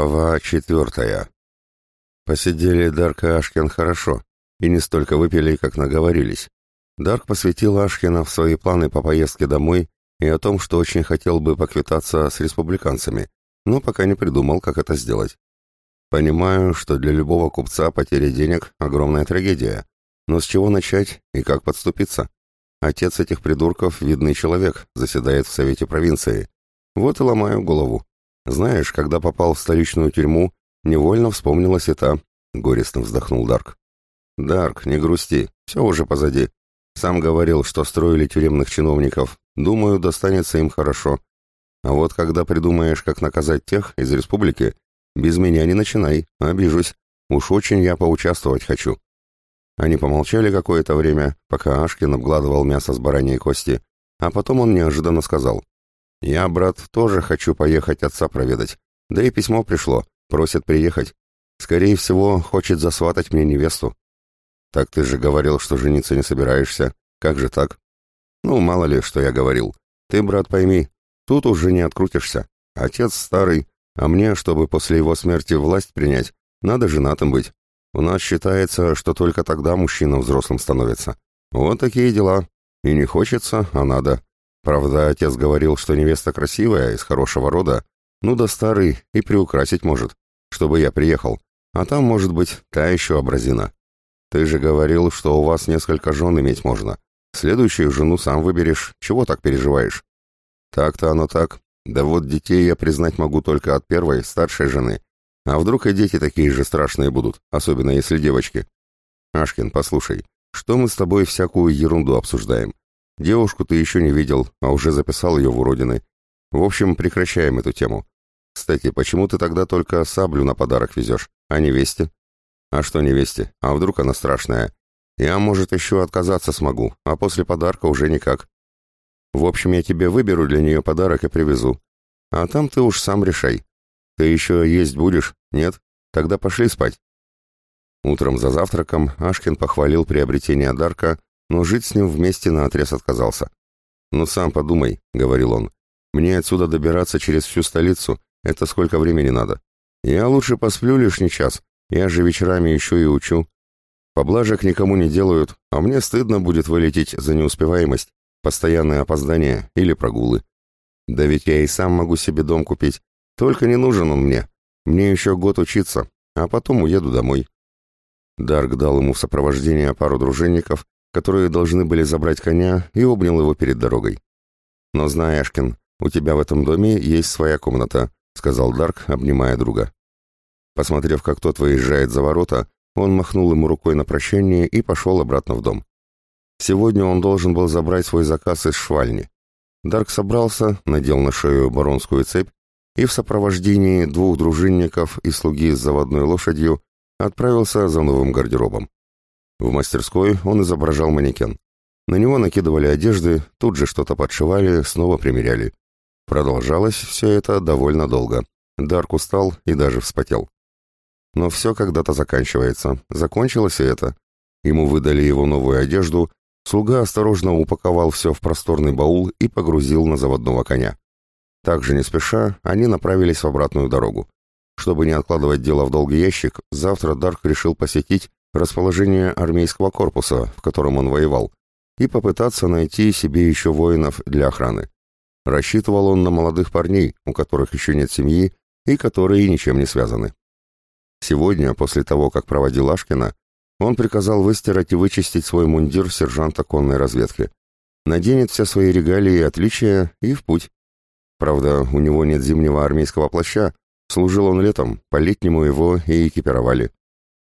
Глава четвертая. Посидели Дарк и Ашкин хорошо, и не столько выпили, как наговорились. Дарк посвятил Ашкина в свои планы по поездке домой и о том, что очень хотел бы поквитаться с республиканцами, но пока не придумал, как это сделать. Понимаю, что для любого купца потеря денег – огромная трагедия, но с чего начать и как подступиться? Отец этих придурков – видный человек, заседает в Совете провинции. Вот и ломаю голову. Знаешь, когда попал в столичную тюрьму, невольно вспомнилась и та. Горестно вздохнул Дарк. Дарк, не грусти, все уже позади. Сам говорил, что строили тюремных чиновников. Думаю, достанется им хорошо. А вот когда придумаешь, как наказать тех из республики, без меня не начинай, обижусь. Уж очень я поучаствовать хочу. Они помолчали какое-то время, пока Ашкин обгладывал мясо с бараньей кости, а потом он неожиданно сказал. Я, брат, тоже хочу поехать отца проведать. Да и письмо пришло, просят приехать. Скорее всего, хочет засватать мне невесту. Так ты же говорил, что жениться не собираешься. Как же так? Ну, мало ли, что я говорил. Ты, брат, пойми, тут уже не открутишься. Отец старый, а мне, чтобы после его смерти власть принять, надо женатым быть. У нас считается, что только тогда мужчина взрослым становится. Вот такие дела. И не хочется, а надо. Правда, отец говорил, что невеста красивая, из хорошего рода, ну да старый, и приукрасить может, чтобы я приехал. А там, может быть, та еще образина. Ты же говорил, что у вас несколько жен иметь можно. Следующую жену сам выберешь, чего так переживаешь? Так-то оно так. Да вот детей я признать могу только от первой, старшей жены. А вдруг и дети такие же страшные будут, особенно если девочки? Ашкин, послушай, что мы с тобой всякую ерунду обсуждаем? Девушку ты еще не видел, а уже записал ее в уродины. В общем, прекращаем эту тему. Кстати, почему ты тогда только саблю на подарок везешь, а невесте? А что невесте? А вдруг она страшная? Я, может, еще отказаться смогу, а после подарка уже никак. В общем, я тебе выберу для нее подарок и привезу. А там ты уж сам решай. Ты еще есть будешь? Нет? Тогда пошли спать. Утром за завтраком Ашкин похвалил приобретение дарка но жить с ним вместе наотрез отказался. «Ну сам подумай», — говорил он, — «мне отсюда добираться через всю столицу, это сколько времени надо? Я лучше посплю лишний час, я же вечерами еще и учу. Поблажек никому не делают, а мне стыдно будет вылететь за неуспеваемость, постоянное опоздание или прогулы. Да ведь я и сам могу себе дом купить, только не нужен он мне. Мне еще год учиться, а потом уеду домой». Дарк дал ему в сопровождение пару дружинников которые должны были забрать коня, и обнял его перед дорогой. «Но знай, Ашкин, у тебя в этом доме есть своя комната», — сказал Дарк, обнимая друга. Посмотрев, как тот выезжает за ворота, он махнул ему рукой на прощание и пошел обратно в дом. Сегодня он должен был забрать свой заказ из швальни. Дарк собрался, надел на шею баронскую цепь и в сопровождении двух дружинников и слуги с заводной лошадью отправился за новым гардеробом. В мастерской он изображал манекен. На него накидывали одежды, тут же что-то подшивали, снова примеряли. Продолжалось все это довольно долго. Дарк устал и даже вспотел. Но все когда-то заканчивается. Закончилось и это. Ему выдали его новую одежду, слуга осторожно упаковал все в просторный баул и погрузил на заводного коня. Также не спеша, они направились в обратную дорогу. Чтобы не откладывать дело в долгий ящик, завтра Дарк решил посетить расположение армейского корпуса, в котором он воевал, и попытаться найти себе еще воинов для охраны. Рассчитывал он на молодых парней, у которых еще нет семьи и которые ничем не связаны. Сегодня, после того, как проводил Ашкина, он приказал выстирать и вычистить свой мундир сержанта конной разведки. Наденет все свои регалии и отличия и в путь. Правда, у него нет зимнего армейского плаща, служил он летом, по-летнему его и экипировали.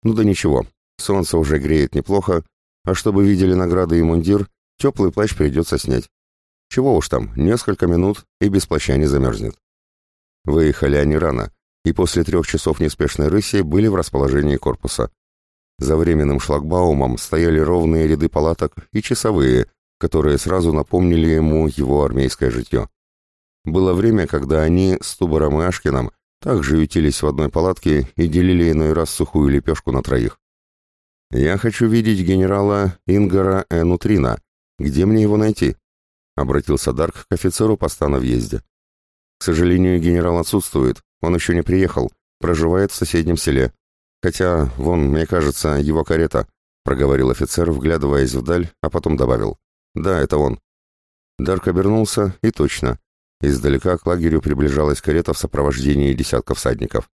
Ну да ничего, Солнце уже греет неплохо, а чтобы видели награды и мундир, теплый плащ придется снять. Чего уж там, несколько минут и без плаща не замерзнет. Выехали они рано, и после трех часов неспешной рыси были в расположении корпуса. За временным шлагбаумом стояли ровные ряды палаток и часовые, которые сразу напомнили ему его армейское житье. Было время, когда они с Тубором и Ашкиным также ютились в одной палатке и делили иной раз сухую лепешку на троих. «Я хочу видеть генерала Ингара Энутрина. Где мне его найти?» — обратился Дарк к офицеру поста на въезде. «К сожалению, генерал отсутствует. Он еще не приехал. Проживает в соседнем селе. Хотя, вон, мне кажется, его карета», — проговорил офицер, вглядываясь вдаль, а потом добавил. «Да, это он». Дарк обернулся, и точно. Издалека к лагерю приближалась карета в сопровождении десятков всадников.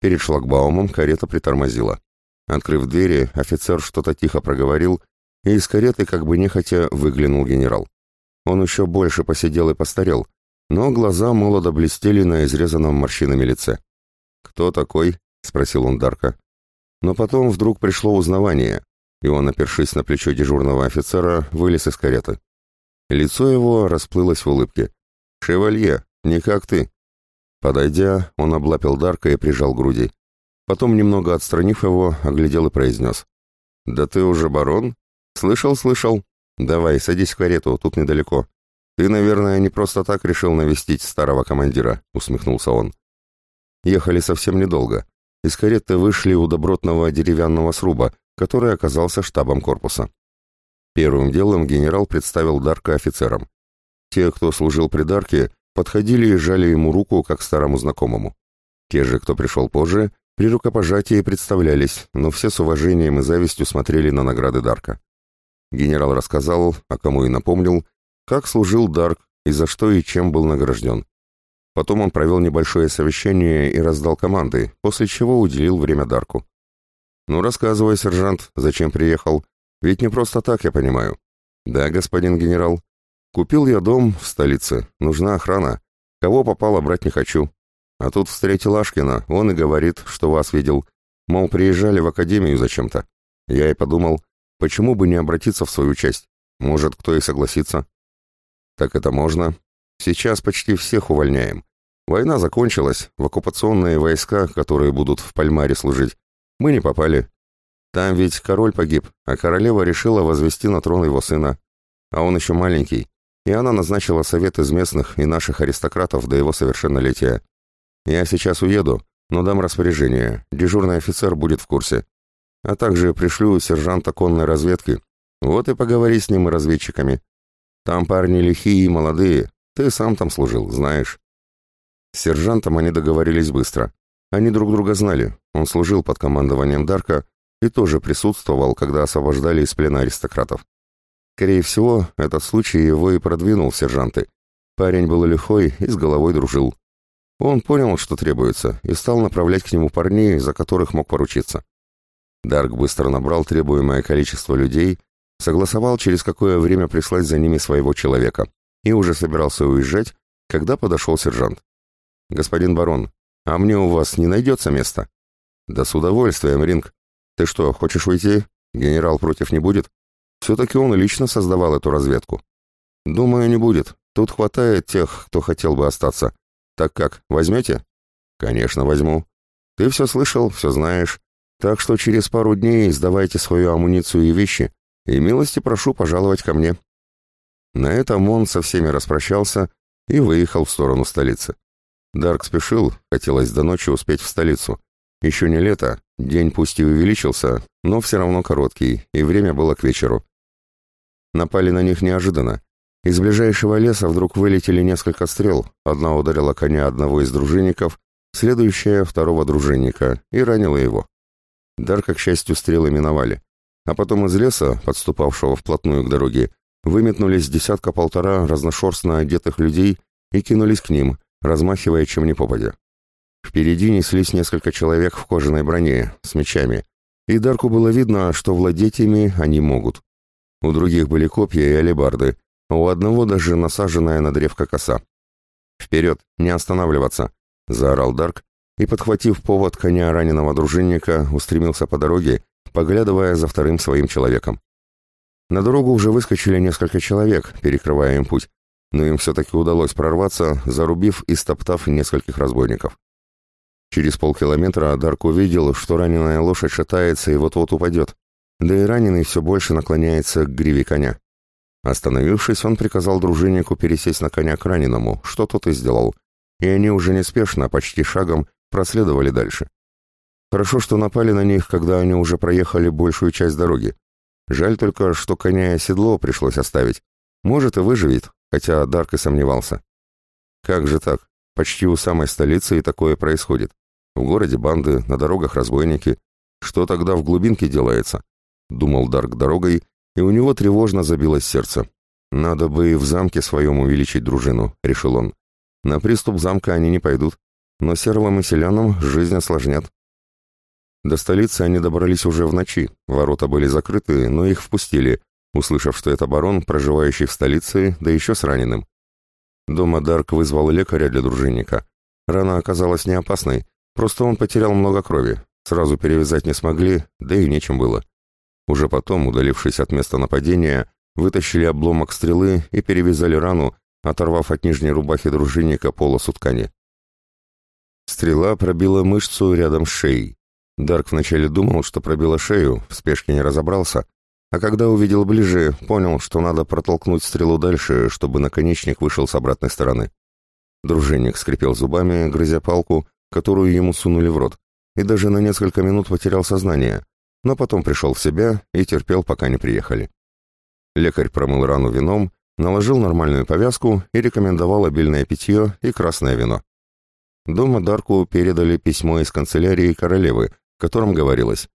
Перед шлагбаумом карета притормозила. Открыв двери, офицер что-то тихо проговорил, и из кареты как бы нехотя выглянул генерал. Он еще больше посидел и постарел, но глаза молодо блестели на изрезанном морщинами лице. «Кто такой?» — спросил он Дарка. Но потом вдруг пришло узнавание, и он, опершись на плечо дежурного офицера, вылез из кареты. Лицо его расплылось в улыбке. «Шевалье, не как ты!» Подойдя, он облапил Дарка и прижал груди. Потом, немного отстранив его, оглядел и произнес. «Да ты уже барон? Слышал, слышал? Давай, садись в карету, тут недалеко. Ты, наверное, не просто так решил навестить старого командира», — усмехнулся он. Ехали совсем недолго. Из кареты вышли у добротного деревянного сруба, который оказался штабом корпуса. Первым делом генерал представил Дарка офицерам. Те, кто служил при Дарке, подходили и жали ему руку, как старому знакомому. Те же, кто пришел позже, при рукопожатии представлялись, но все с уважением и завистью смотрели на награды Дарка. Генерал рассказал, а кому и напомнил, как служил Дарк и за что и чем был награжден. Потом он провел небольшое совещание и раздал команды, после чего уделил время Дарку. «Ну, рассказывай, сержант, зачем приехал? Ведь не просто так, я понимаю». «Да, господин генерал. Купил я дом в столице. Нужна охрана. Кого попало, брать не хочу. А тут встретил Ашкина, он и говорит, что вас видел. Мол, приезжали в академию зачем-то. Я и подумал, почему бы не обратиться в свою часть? Может, кто и согласится. Так это можно. Сейчас почти всех увольняем. Война закончилась, в оккупационные войска, которые будут в Пальмаре служить, мы не попали. Там ведь король погиб, а королева решила возвести на трон его сына. А он еще маленький, и она назначила совет из местных и наших аристократов до его совершеннолетия. Я сейчас уеду, но дам распоряжение. Дежурный офицер будет в курсе. А также пришлю сержанта конной разведки. Вот и поговори с ним и разведчиками. Там парни лихие и молодые. Ты сам там служил, знаешь. С сержантом они договорились быстро. Они друг друга знали. Он служил под командованием Дарка и тоже присутствовал, когда освобождали из плена аристократов. Скорее всего, этот случай его и продвинул в сержанты. Парень был лихой и с головой дружил. Он понял, что требуется, и стал направлять к нему парней, за которых мог поручиться. Дарк быстро набрал требуемое количество людей, согласовал, через какое время прислать за ними своего человека, и уже собирался уезжать, когда подошел сержант. «Господин барон, а мне у вас не найдется места?» «Да с удовольствием, Ринг. Ты что, хочешь уйти? Генерал против не будет?» Все-таки он лично создавал эту разведку. «Думаю, не будет. Тут хватает тех, кто хотел бы остаться. Так как, возьмете? Конечно, возьму. Ты все слышал, все знаешь. Так что через пару дней сдавайте свою амуницию и вещи, и милости прошу пожаловать ко мне. На этом он со всеми распрощался и выехал в сторону столицы. Дарк спешил, хотелось до ночи успеть в столицу. Еще не лето, день пусть и увеличился, но все равно короткий, и время было к вечеру. Напали на них неожиданно. Из ближайшего леса вдруг вылетели несколько стрел. Одна ударила коня одного из дружинников, следующая — второго дружинника, и ранила его. Дарка, к счастью, стрелы миновали. А потом из леса, подступавшего вплотную к дороге, выметнулись десятка-полтора разношерстно одетых людей и кинулись к ним, размахивая чем ни попадя. Впереди неслись несколько человек в кожаной броне, с мечами, и Дарку было видно, что владеть ими они могут. У других были копья и алебарды — у одного даже насаженная на древко коса. «Вперед! Не останавливаться!» — заорал Дарк, и, подхватив повод коня раненого дружинника, устремился по дороге, поглядывая за вторым своим человеком. На дорогу уже выскочили несколько человек, перекрывая им путь, но им все-таки удалось прорваться, зарубив и стоптав нескольких разбойников. Через полкилометра Дарк увидел, что раненая лошадь шатается и вот-вот упадет, да и раненый все больше наклоняется к гриве коня. Остановившись, он приказал дружиннику пересесть на коня к раненому, что тот и сделал, и они уже неспешно, почти шагом, проследовали дальше. Хорошо, что напали на них, когда они уже проехали большую часть дороги. Жаль только, что коня и седло пришлось оставить. Может, и выживет, хотя Дарк и сомневался. Как же так? Почти у самой столицы и такое происходит. В городе банды, на дорогах разбойники. Что тогда в глубинке делается? Думал Дарк дорогой и у него тревожно забилось сердце. «Надо бы и в замке своем увеличить дружину», — решил он. «На приступ замка они не пойдут, но сервам и селянам жизнь осложнят». До столицы они добрались уже в ночи, ворота были закрыты, но их впустили, услышав, что это барон, проживающий в столице, да еще с раненым. Дома Дарк вызвал лекаря для дружинника. Рана оказалась не опасной, просто он потерял много крови, сразу перевязать не смогли, да и нечем было. Уже потом, удалившись от места нападения, вытащили обломок стрелы и перевязали рану, оторвав от нижней рубахи дружинника полосу ткани. Стрела пробила мышцу рядом с шеей. Дарк вначале думал, что пробила шею, в спешке не разобрался, а когда увидел ближе, понял, что надо протолкнуть стрелу дальше, чтобы наконечник вышел с обратной стороны. Дружинник скрипел зубами, грызя палку, которую ему сунули в рот, и даже на несколько минут потерял сознание, но потом пришел в себя и терпел, пока не приехали. Лекарь промыл рану вином, наложил нормальную повязку и рекомендовал обильное питье и красное вино. Дома Дарку передали письмо из канцелярии королевы, в котором говорилось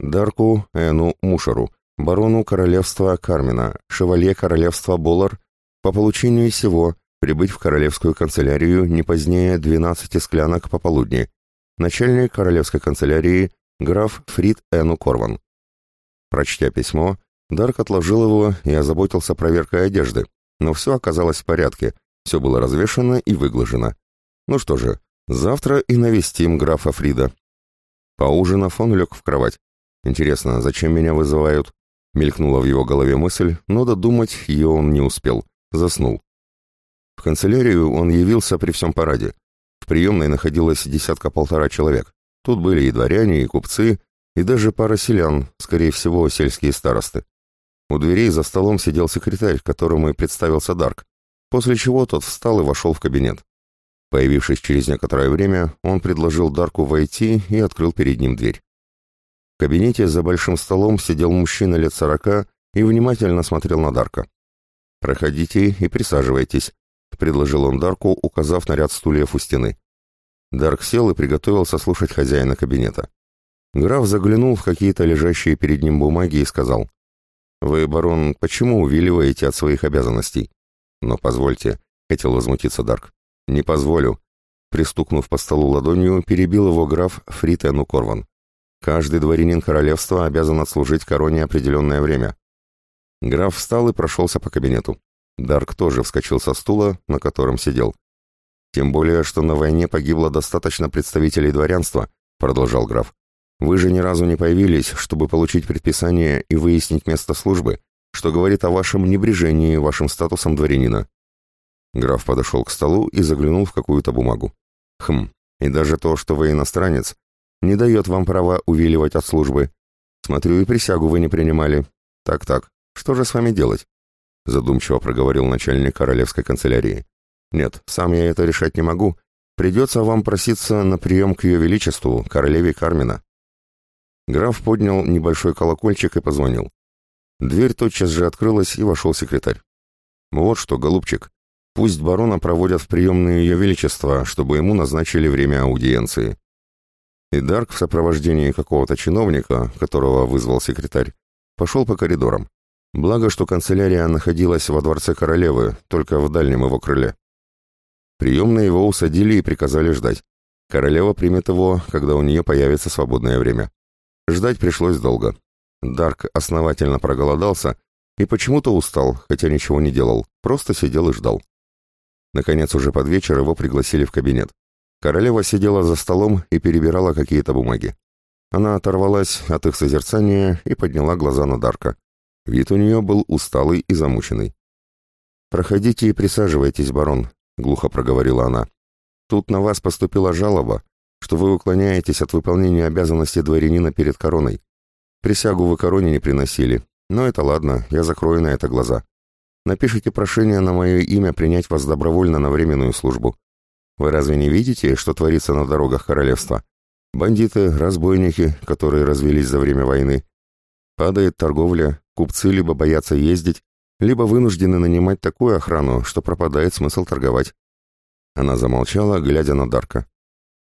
«Дарку Эну Мушару, барону королевства Кармина, шевале королевства Болар, по получению сего прибыть в королевскую канцелярию не позднее 12 склянок пополудни. Начальник королевской канцелярии граф Фрид Эну Корван. Прочтя письмо, Дарк отложил его и озаботился проверкой одежды, но все оказалось в порядке, все было развешено и выглажено. Ну что же, завтра и навестим графа Фрида. Поужинав, он лег в кровать. «Интересно, зачем меня вызывают?» Мелькнула в его голове мысль, но додумать ее он не успел. Заснул. В канцелярию он явился при всем параде. В приемной находилось десятка-полтора человек. Тут были и дворяне, и купцы, и даже пара селян, скорее всего, сельские старосты. У дверей за столом сидел секретарь, которому и представился Дарк, после чего тот встал и вошел в кабинет. Появившись через некоторое время, он предложил Дарку войти и открыл перед ним дверь. В кабинете за большим столом сидел мужчина лет сорока и внимательно смотрел на Дарка. «Проходите и присаживайтесь», — предложил он Дарку, указав на ряд стульев у стены. Дарк сел и приготовился слушать хозяина кабинета. Граф заглянул в какие-то лежащие перед ним бумаги и сказал, «Вы, барон, почему увиливаете от своих обязанностей?» «Но позвольте», — хотел возмутиться Дарк. «Не позволю», — пристукнув по столу ладонью, перебил его граф Фритену Корван. «Каждый дворянин королевства обязан отслужить короне определенное время». Граф встал и прошелся по кабинету. Дарк тоже вскочил со стула, на котором сидел. «Тем более, что на войне погибло достаточно представителей дворянства», — продолжал граф. «Вы же ни разу не появились, чтобы получить предписание и выяснить место службы, что говорит о вашем небрежении вашим статусом дворянина». Граф подошел к столу и заглянул в какую-то бумагу. «Хм, и даже то, что вы иностранец, не дает вам права увиливать от службы. Смотрю, и присягу вы не принимали. Так-так, что же с вами делать?» Задумчиво проговорил начальник королевской канцелярии. Нет, сам я это решать не могу. Придется вам проситься на прием к ее величеству, королеве Кармина». Граф поднял небольшой колокольчик и позвонил. Дверь тотчас же открылась, и вошел секретарь. «Вот что, голубчик, пусть барона проводят в приемное ее величество, чтобы ему назначили время аудиенции». И Дарк в сопровождении какого-то чиновника, которого вызвал секретарь, пошел по коридорам. Благо, что канцелярия находилась во дворце королевы, только в дальнем его крыле. Приемные его усадили и приказали ждать. Королева примет его, когда у нее появится свободное время. Ждать пришлось долго. Дарк основательно проголодался и почему-то устал, хотя ничего не делал, просто сидел и ждал. Наконец, уже под вечер его пригласили в кабинет. Королева сидела за столом и перебирала какие-то бумаги. Она оторвалась от их созерцания и подняла глаза на Дарка. Вид у нее был усталый и замученный. «Проходите и присаживайтесь, барон», — глухо проговорила она. «Тут на вас поступила жалоба, что вы уклоняетесь от выполнения обязанностей дворянина перед короной. Присягу вы короне не приносили, но это ладно, я закрою на это глаза. Напишите прошение на мое имя принять вас добровольно на временную службу. Вы разве не видите, что творится на дорогах королевства? Бандиты, разбойники, которые развелись за время войны. Падает торговля, купцы либо боятся ездить, либо вынуждены нанимать такую охрану, что пропадает смысл торговать. Она замолчала, глядя на Дарка.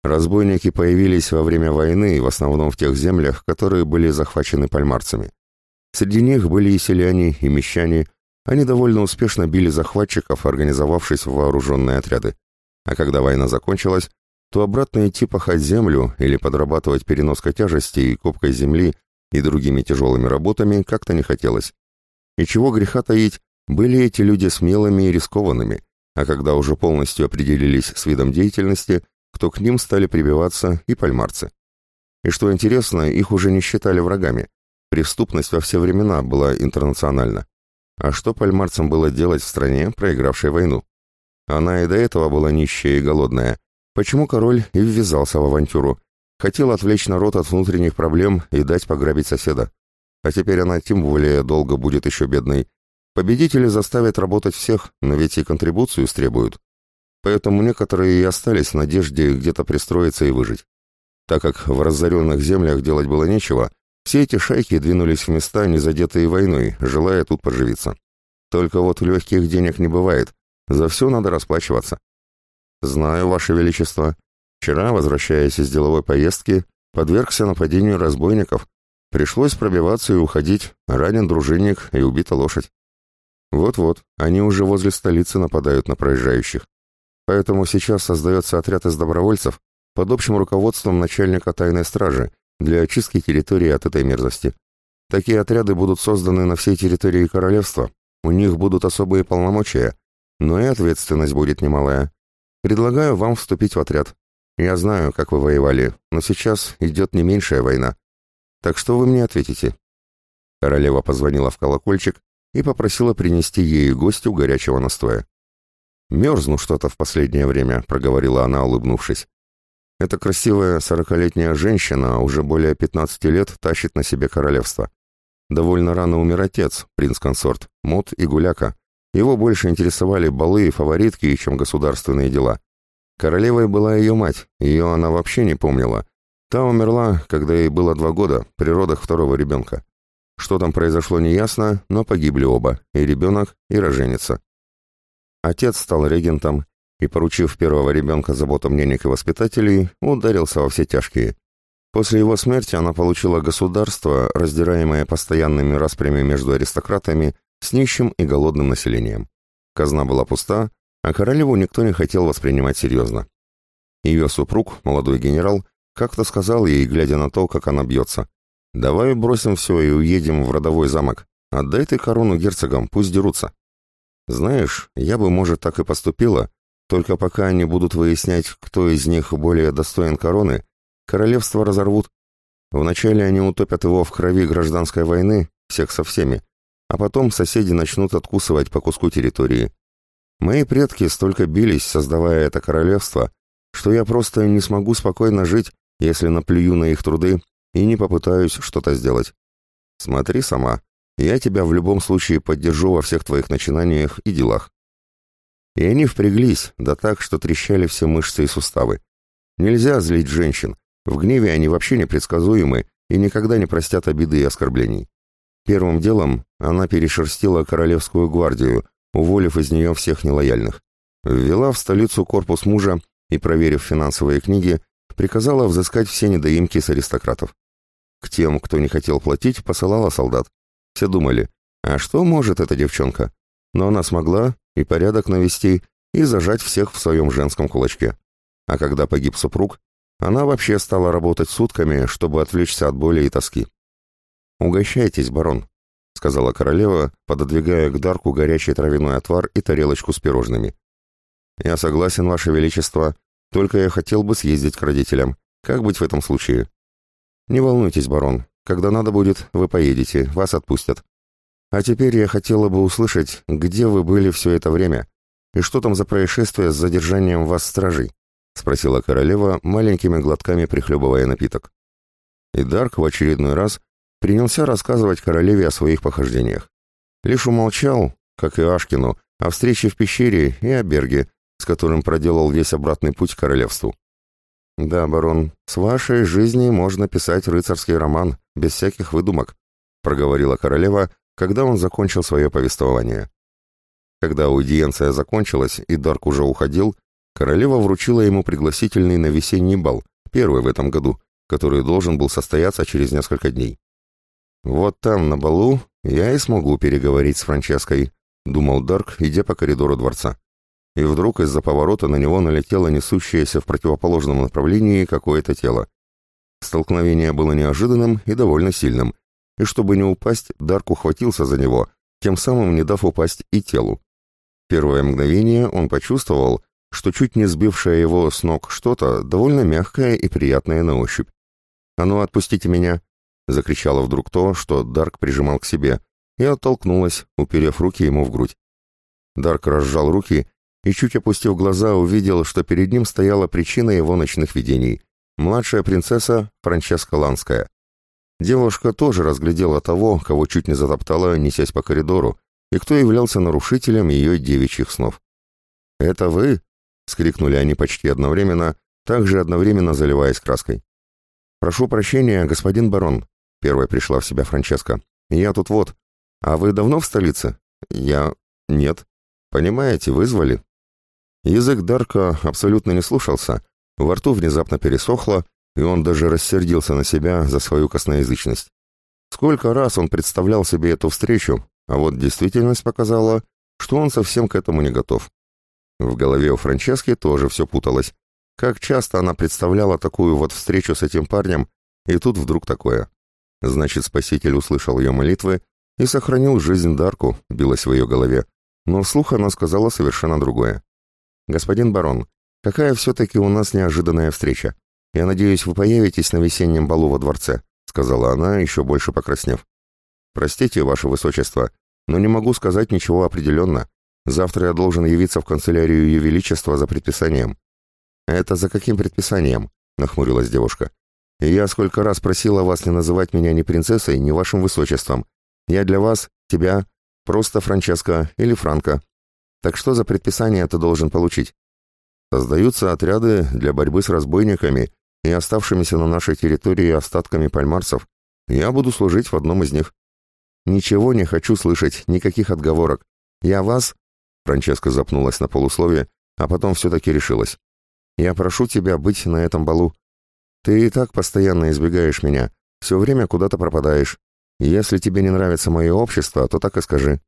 Разбойники появились во время войны в основном в тех землях, которые были захвачены пальмарцами. Среди них были и селяне, и мещане. Они довольно успешно били захватчиков, организовавшись в вооруженные отряды. А когда война закончилась, то обратно идти пахать землю или подрабатывать переноской тяжестей и копкой земли и другими тяжелыми работами как-то не хотелось. И чего греха таить, были эти люди смелыми и рискованными, а когда уже полностью определились с видом деятельности, кто к ним стали прибиваться и пальмарцы. И что интересно, их уже не считали врагами. Преступность во все времена была интернациональна. А что пальмарцам было делать в стране, проигравшей войну? Она и до этого была нищая и голодная. Почему король и ввязался в авантюру? Хотел отвлечь народ от внутренних проблем и дать пограбить соседа. А теперь она тем более долго будет еще бедной. Победители заставят работать всех, но ведь и контрибуцию стребуют. Поэтому некоторые и остались в надежде где-то пристроиться и выжить. Так как в разоренных землях делать было нечего, все эти шайки двинулись в места, не задетые войной, желая тут поживиться. Только вот легких денег не бывает, за все надо расплачиваться. Знаю, Ваше Величество. Вчера, возвращаясь из деловой поездки, подвергся нападению разбойников, Пришлось пробиваться и уходить. Ранен дружинник и убита лошадь. Вот-вот, они уже возле столицы нападают на проезжающих. Поэтому сейчас создается отряд из добровольцев под общим руководством начальника тайной стражи для очистки территории от этой мерзости. Такие отряды будут созданы на всей территории королевства. У них будут особые полномочия, но и ответственность будет немалая. Предлагаю вам вступить в отряд. Я знаю, как вы воевали, но сейчас идет не меньшая война. Так что вы мне ответите?» Королева позвонила в колокольчик и попросила принести ей гостю горячего настоя. «Мерзну что-то в последнее время», — проговорила она, улыбнувшись. «Эта красивая сорокалетняя женщина уже более пятнадцати лет тащит на себе королевство. Довольно рано умер отец, принц-консорт, Мот и Гуляка. Его больше интересовали балы и фаворитки, чем государственные дела. Королевой была ее мать, ее она вообще не помнила, Та умерла, когда ей было два года, при родах второго ребенка. Что там произошло, неясно, но погибли оба, и ребенок, и роженица. Отец стал регентом и, поручив первого ребенка заботам денег и воспитателей, ударился во все тяжкие. После его смерти она получила государство, раздираемое постоянными распрями между аристократами, с нищим и голодным населением. Казна была пуста, а королеву никто не хотел воспринимать серьезно. Ее супруг, молодой генерал, как-то сказал ей, глядя на то, как она бьется. «Давай бросим все и уедем в родовой замок. Отдай ты корону герцогам, пусть дерутся». «Знаешь, я бы, может, так и поступила, только пока они будут выяснять, кто из них более достоин короны, королевство разорвут. Вначале они утопят его в крови гражданской войны, всех со всеми, а потом соседи начнут откусывать по куску территории. Мои предки столько бились, создавая это королевство, что я просто не смогу спокойно жить, если наплюю на их труды и не попытаюсь что-то сделать. Смотри сама. Я тебя в любом случае поддержу во всех твоих начинаниях и делах. И они впряглись, да так, что трещали все мышцы и суставы. Нельзя злить женщин. В гневе они вообще непредсказуемы и никогда не простят обиды и оскорблений. Первым делом она перешерстила Королевскую гвардию, уволив из нее всех нелояльных. Ввела в столицу корпус мужа и, проверив финансовые книги, приказала взыскать все недоимки с аристократов. К тем, кто не хотел платить, посылала солдат. Все думали, а что может эта девчонка? Но она смогла и порядок навести, и зажать всех в своем женском кулачке. А когда погиб супруг, она вообще стала работать сутками, чтобы отвлечься от боли и тоски. «Угощайтесь, барон», — сказала королева, пододвигая к Дарку горячий травяной отвар и тарелочку с пирожными. «Я согласен, Ваше Величество», только я хотел бы съездить к родителям. Как быть в этом случае? Не волнуйтесь, барон. Когда надо будет, вы поедете, вас отпустят. А теперь я хотела бы услышать, где вы были все это время и что там за происшествие с задержанием вас стражей, спросила королева, маленькими глотками прихлебывая напиток. И Дарк в очередной раз принялся рассказывать королеве о своих похождениях. Лишь умолчал, как и Ашкину, о встрече в пещере и о Берге, с которым проделал весь обратный путь к королевству. «Да, барон, с вашей жизнью можно писать рыцарский роман, без всяких выдумок», проговорила королева, когда он закончил свое повествование. Когда аудиенция закончилась и Дарк уже уходил, королева вручила ему пригласительный на весенний бал, первый в этом году, который должен был состояться через несколько дней. «Вот там, на балу, я и смогу переговорить с Франческой», — думал Дарк, идя по коридору дворца и вдруг из-за поворота на него налетело несущееся в противоположном направлении какое-то тело. Столкновение было неожиданным и довольно сильным, и чтобы не упасть, Дарк ухватился за него, тем самым не дав упасть и телу. Первое мгновение он почувствовал, что чуть не сбившее его с ног что-то довольно мягкое и приятное на ощупь. «А ну, отпустите меня!» — закричало вдруг то, что Дарк прижимал к себе, и оттолкнулась, уперев руки ему в грудь. Дарк разжал руки и, чуть опустив глаза, увидел, что перед ним стояла причина его ночных видений — младшая принцесса Франческа Ланская. Девушка тоже разглядела того, кого чуть не затоптала, несясь по коридору, и кто являлся нарушителем ее девичьих снов. «Это вы?» — скрикнули они почти одновременно, также одновременно заливаясь краской. «Прошу прощения, господин барон», — первая пришла в себя Франческа. «Я тут вот. А вы давно в столице?» «Я... нет. Понимаете, вызвали». Язык Дарка абсолютно не слушался, во рту внезапно пересохло, и он даже рассердился на себя за свою косноязычность. Сколько раз он представлял себе эту встречу, а вот действительность показала, что он совсем к этому не готов. В голове у Франчески тоже все путалось. Как часто она представляла такую вот встречу с этим парнем, и тут вдруг такое. Значит, Спаситель услышал ее молитвы и сохранил жизнь Дарку, билось в ее голове. Но вслух она сказала совершенно другое. «Господин барон, какая все-таки у нас неожиданная встреча? Я надеюсь, вы появитесь на весеннем балу во дворце», — сказала она, еще больше покраснев. «Простите, ваше высочество, но не могу сказать ничего определенно. Завтра я должен явиться в канцелярию Ее Величества за предписанием». «Это за каким предписанием?» — нахмурилась девушка. «Я сколько раз просила вас не называть меня ни принцессой, ни вашим высочеством. Я для вас, тебя, просто Франческо или Франко, так что за предписание-то должен получить? Создаются отряды для борьбы с разбойниками и оставшимися на нашей территории остатками пальмарцев. Я буду служить в одном из них. Ничего не хочу слышать, никаких отговорок. Я вас...» Франческа запнулась на полусловие, а потом все-таки решилась. «Я прошу тебя быть на этом балу. Ты и так постоянно избегаешь меня, все время куда-то пропадаешь. Если тебе не нравится мое общество, то так и скажи».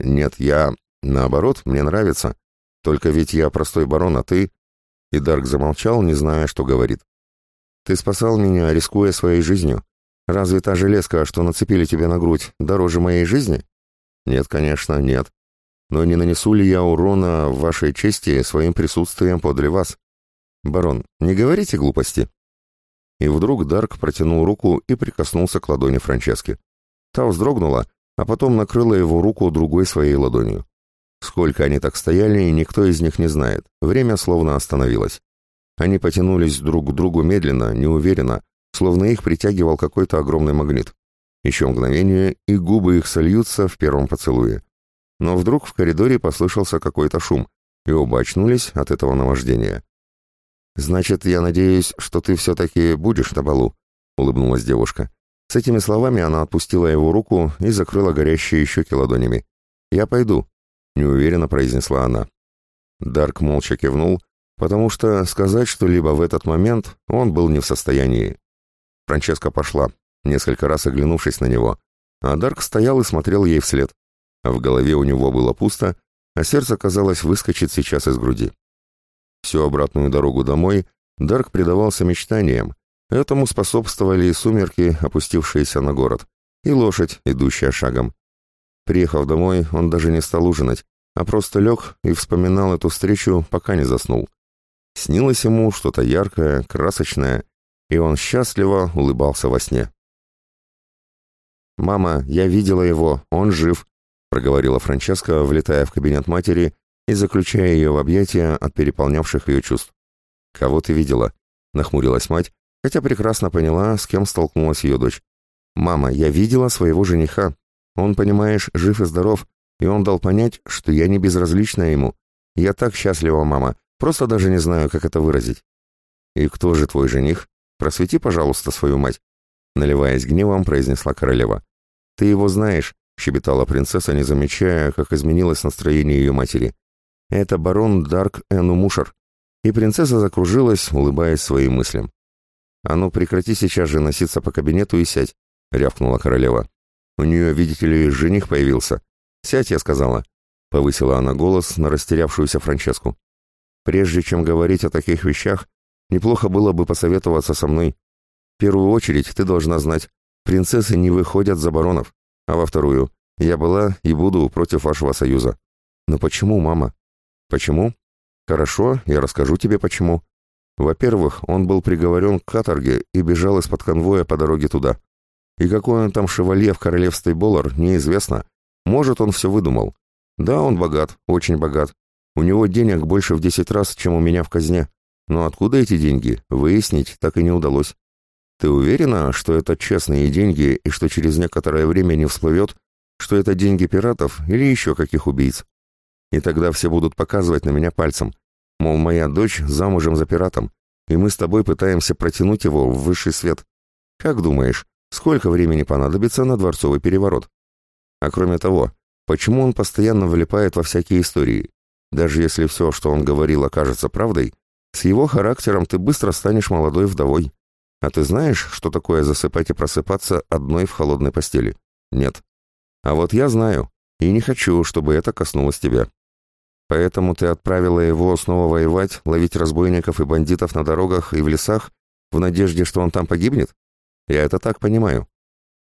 «Нет, я...» Наоборот, мне нравится. Только ведь я простой барон, а ты...» И Дарк замолчал, не зная, что говорит. «Ты спасал меня, рискуя своей жизнью. Разве та железка, что нацепили тебе на грудь, дороже моей жизни?» «Нет, конечно, нет. Но не нанесу ли я урона в вашей чести своим присутствием подле вас?» «Барон, не говорите глупости». И вдруг Дарк протянул руку и прикоснулся к ладони Франчески. Та вздрогнула, а потом накрыла его руку другой своей ладонью. Сколько они так стояли, никто из них не знает. Время словно остановилось. Они потянулись друг к другу медленно, неуверенно, словно их притягивал какой-то огромный магнит. Еще мгновение, и губы их сольются в первом поцелуе. Но вдруг в коридоре послышался какой-то шум, и оба очнулись от этого наваждения. «Значит, я надеюсь, что ты все-таки будешь на балу», — улыбнулась девушка. С этими словами она отпустила его руку и закрыла горящие щеки ладонями. «Я пойду неуверенно произнесла она. Дарк молча кивнул, потому что сказать что-либо в этот момент он был не в состоянии. Франческа пошла, несколько раз оглянувшись на него, а Дарк стоял и смотрел ей вслед. В голове у него было пусто, а сердце, казалось, выскочит сейчас из груди. Всю обратную дорогу домой Дарк предавался мечтаниям. Этому способствовали и сумерки, опустившиеся на город, и лошадь, идущая шагом. Приехав домой, он даже не стал ужинать, а просто лег и вспоминал эту встречу, пока не заснул. Снилось ему что-то яркое, красочное, и он счастливо улыбался во сне. «Мама, я видела его, он жив», — проговорила Франческа, влетая в кабинет матери и заключая ее в объятия от переполнявших ее чувств. «Кого ты видела?» — нахмурилась мать, хотя прекрасно поняла, с кем столкнулась ее дочь. «Мама, я видела своего жениха», он, понимаешь, жив и здоров, и он дал понять, что я не безразлична ему. Я так счастлива, мама, просто даже не знаю, как это выразить. И кто же твой жених? Просвети, пожалуйста, свою мать, наливаясь гневом, произнесла королева. Ты его знаешь, щебетала принцесса, не замечая, как изменилось настроение ее матери. Это барон Дарк Энумушер. И принцесса закружилась, улыбаясь своим мыслям. «А ну прекрати сейчас же носиться по кабинету и сядь», — рявкнула королева. У нее, видите ли, жених появился. Сядь, я сказала. Повысила она голос на растерявшуюся Франческу. Прежде чем говорить о таких вещах, неплохо было бы посоветоваться со мной. В первую очередь ты должна знать, принцессы не выходят за баронов. А во вторую, я была и буду против вашего союза. Но почему, мама? Почему? Хорошо, я расскажу тебе почему. Во-первых, он был приговорен к каторге и бежал из-под конвоя по дороге туда. И какой он там шевалье в королевстве Болар, неизвестно. Может, он все выдумал. Да, он богат, очень богат. У него денег больше в десять раз, чем у меня в казне. Но откуда эти деньги, выяснить так и не удалось. Ты уверена, что это честные деньги и что через некоторое время не всплывет, что это деньги пиратов или еще каких убийц? И тогда все будут показывать на меня пальцем. Мол, моя дочь замужем за пиратом, и мы с тобой пытаемся протянуть его в высший свет. Как думаешь, Сколько времени понадобится на дворцовый переворот? А кроме того, почему он постоянно влипает во всякие истории? Даже если все, что он говорил, окажется правдой, с его характером ты быстро станешь молодой вдовой. А ты знаешь, что такое засыпать и просыпаться одной в холодной постели? Нет. А вот я знаю, и не хочу, чтобы это коснулось тебя. Поэтому ты отправила его снова воевать, ловить разбойников и бандитов на дорогах и в лесах, в надежде, что он там погибнет? Я это так понимаю.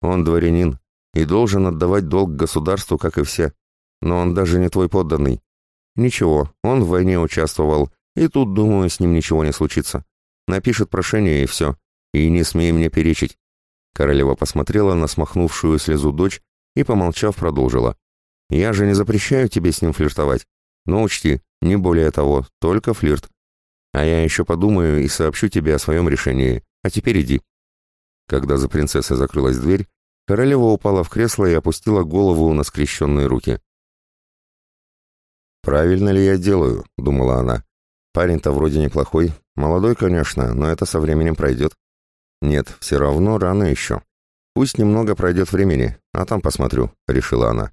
Он дворянин и должен отдавать долг государству, как и все. Но он даже не твой подданный. Ничего, он в войне участвовал, и тут, думаю, с ним ничего не случится. Напишет прошение и все. И не смей мне перечить. Королева посмотрела на смахнувшую слезу дочь и, помолчав, продолжила. «Я же не запрещаю тебе с ним флиртовать. Но учти, не более того, только флирт. А я еще подумаю и сообщу тебе о своем решении. А теперь иди». Когда за принцессой закрылась дверь, королева упала в кресло и опустила голову на скрещенные руки. «Правильно ли я делаю?» — думала она. «Парень-то вроде неплохой. Молодой, конечно, но это со временем пройдет». «Нет, все равно рано еще. Пусть немного пройдет времени, а там посмотрю», — решила она.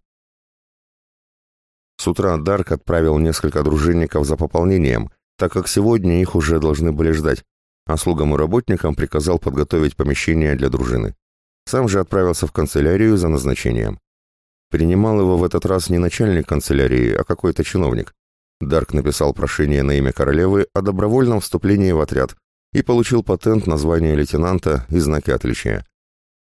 С утра Дарк отправил несколько дружинников за пополнением, так как сегодня их уже должны были ждать, а слугам и работникам приказал подготовить помещение для дружины. Сам же отправился в канцелярию за назначением. Принимал его в этот раз не начальник канцелярии, а какой-то чиновник. Дарк написал прошение на имя королевы о добровольном вступлении в отряд и получил патент на звание лейтенанта и знаки отличия.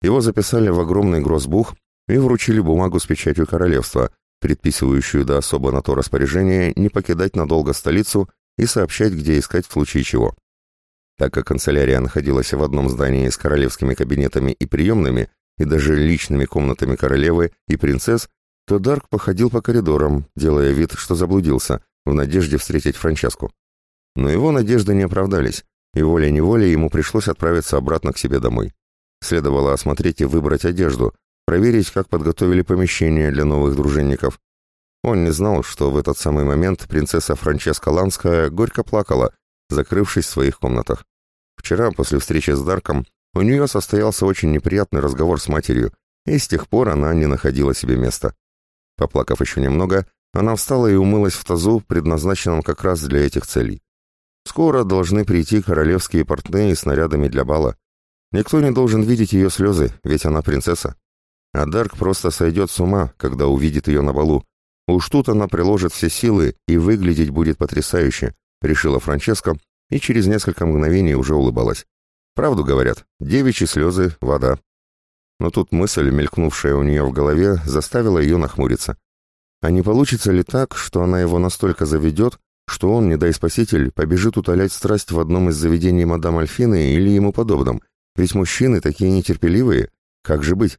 Его записали в огромный грозбух и вручили бумагу с печатью королевства, предписывающую до особо на то распоряжение не покидать надолго столицу и сообщать, где искать в случае чего так как канцелярия находилась в одном здании с королевскими кабинетами и приемными, и даже личными комнатами королевы и принцесс, то Дарк походил по коридорам, делая вид, что заблудился, в надежде встретить Франческу. Но его надежды не оправдались, и волей-неволей ему пришлось отправиться обратно к себе домой. Следовало осмотреть и выбрать одежду, проверить, как подготовили помещение для новых дружинников. Он не знал, что в этот самый момент принцесса Франческа Ланская горько плакала, закрывшись в своих комнатах. Вчера, после встречи с Дарком, у нее состоялся очень неприятный разговор с матерью, и с тех пор она не находила себе места. Поплакав еще немного, она встала и умылась в тазу, предназначенном как раз для этих целей. Скоро должны прийти королевские портные с нарядами для бала. Никто не должен видеть ее слезы, ведь она принцесса. А Дарк просто сойдет с ума, когда увидит ее на балу. Уж тут она приложит все силы и выглядеть будет потрясающе, — решила Франческо и через несколько мгновений уже улыбалась. «Правду говорят, девичьи слезы — вода». Но тут мысль, мелькнувшая у нее в голове, заставила ее нахмуриться. А не получится ли так, что она его настолько заведет, что он, не дай спаситель побежит утолять страсть в одном из заведений мадам Альфины или ему подобном? Ведь мужчины такие нетерпеливые. Как же быть?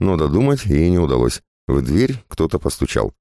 Но додумать ей не удалось. В дверь кто-то постучал.